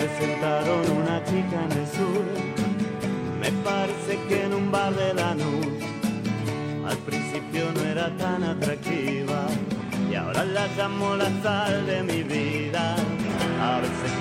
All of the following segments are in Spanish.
presentaron una chica en el sur. Me parece que en un bar de la luz. Al principio no era tan atractiva y ahora la llamo la sal de mi vida. A veces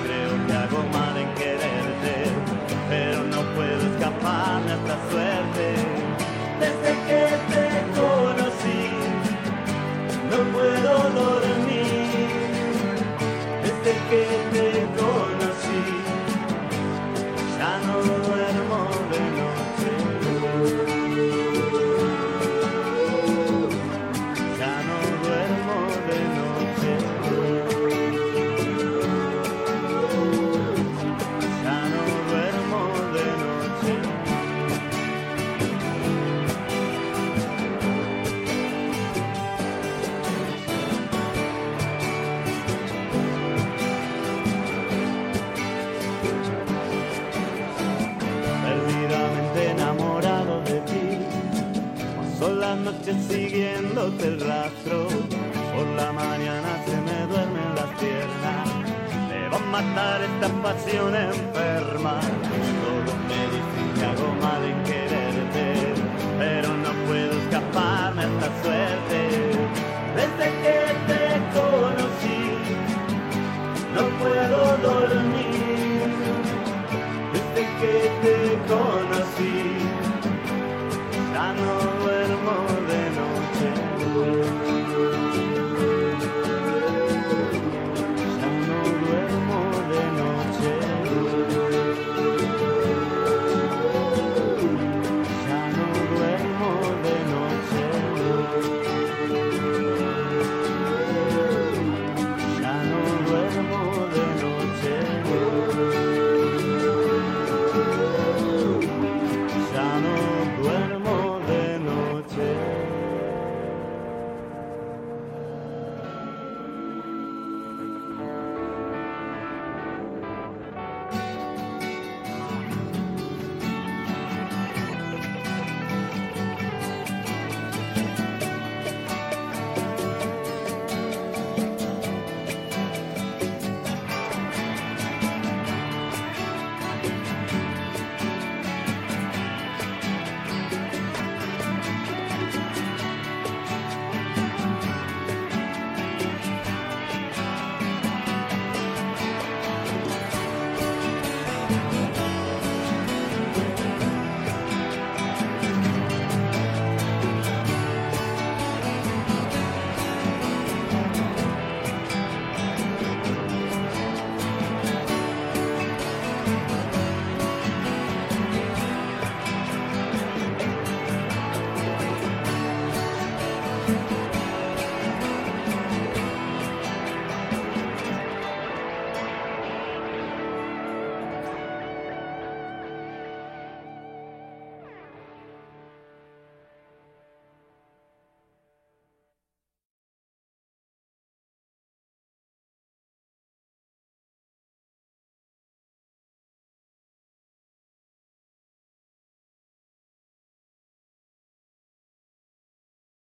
las noches siguiéndote el rastro. Por la mañana se me duermen las piernas. Me va a matar esta pasión enferma.